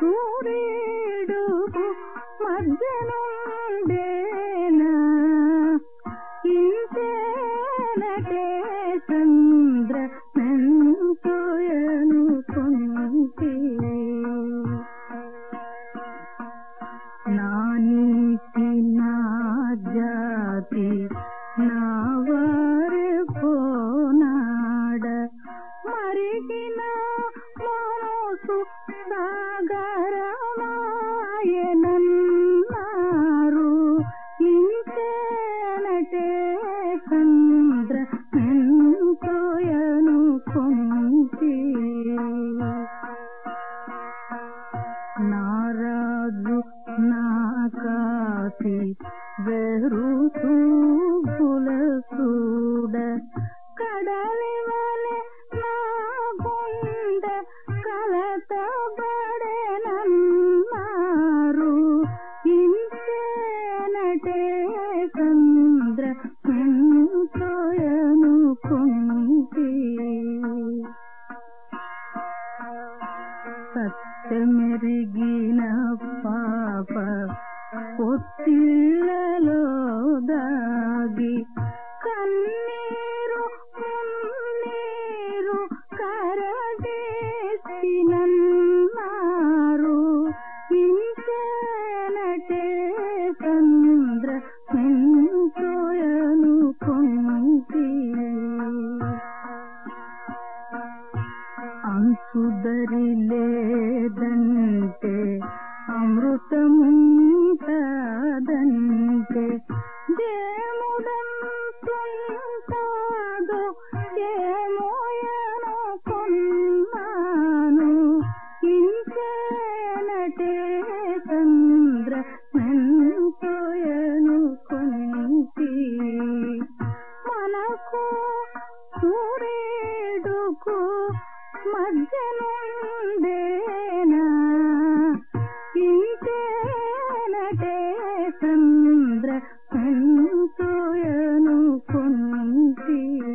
సూర్యుడుకు మధ్యనుండేనా. ఇంతేనటే చంద్ర నంతోయను కొంటి నా నీతి నా జాతి మనసు సాగరమాయనన్నారు ఇంతేనటే చంద్ర ఎంతోయను కొంటి నారాజు నా కాసి వెరుతూ ಮಾತಬಡೆನನ್ನಾರು ಇಂತೇನಟೆ ಚಂದ್ರ ಕಂತೋಯನು ಕುಂತಿ ಸತ್ಯ ಮೆರಿಗಿನ ಪಾಪ ಕೊತ್ತಿಲ್ಲಲ చంద్ర ఎంతోయను కొంటి అంచుదరి లేదంటే అమృతముంటదంటే దేముడంతుంటాదో ఏ సూర్యుడుకు మధ్యనుండేనా ఇంటేనటే చంద్ర